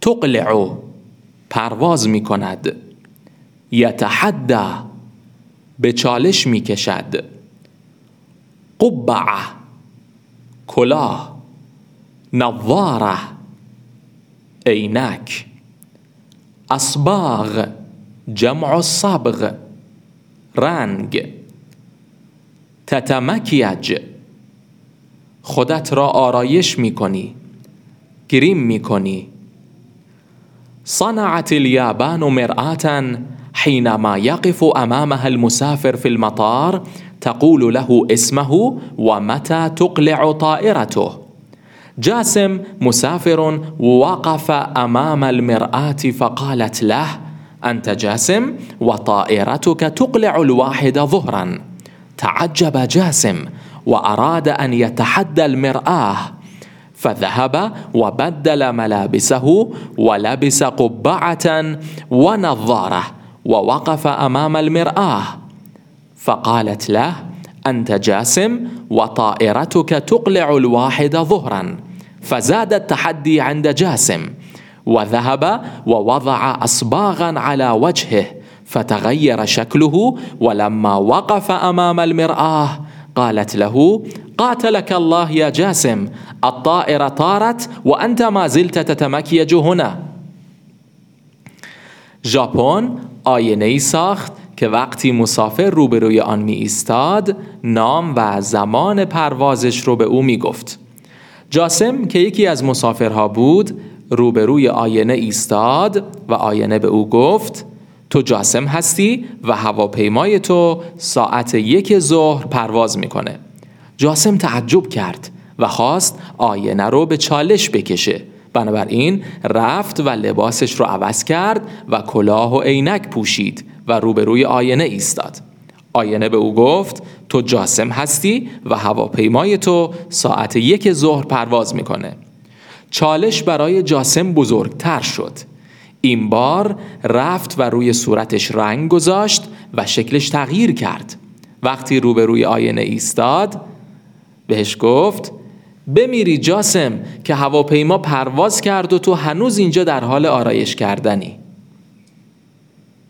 تقلع پرواز می کند یتحدى به چالش می کشد قبعه کلاه نظاره عینک. اصباغ جمع صبغ رنگ. تتمکیج. خودت را آرایش می کنی گریم می کنی صنعت اليابان مرآة حينما يقف أمامها المسافر في المطار تقول له اسمه ومتى تقلع طائرته. جاسم مسافر وقف أمام المرآة فقالت له أنت جاسم وطائرتك تقلع الواحد ظهرا. تعجب جاسم وأراد أن يتحدى المرآة فذهب وبدل ملابسه ولبس قبعة ونظارة ووقف أمام المرآة. فقالت له أنت جاسم وطائرتك تقلع الواحد ظهرا. فزاد التحدي عند جاسم. وذهب ووضع اصباغا على وجهه فتغير شكله ولما وقف أمام المرآة قالت له قاتلك الله يا جاسم. الطائره طارت وانت ما زلت تتمكيج هنا. ژاپن آینه ای ساخت که وقتی مسافر روبروی آن می ایستاد نام و زمان پروازش رو به او می گفت جاسم که یکی از مسافرها بود روبروی آینه ایستاد و آینه به او گفت تو جاسم هستی و هواپیمای تو ساعت یک ظهر پرواز می‌کنه. جاسم تعجب کرد و خواست آینه رو به چالش بکشه. بنابراین رفت و لباسش رو عوض کرد و کلاه و عینک پوشید و روبروی آینه ایستاد. آینه به او گفت تو جاسم هستی و هواپیمای تو ساعت یک ظهر پرواز می‌کنه. چالش برای جاسم بزرگتر شد. این بار رفت و روی صورتش رنگ گذاشت و شکلش تغییر کرد. وقتی روبروی آینه ایستاد بهش گفت بمیری جاسم که هواپیما پرواز کرد و تو هنوز اینجا در حال آرایش کردنی.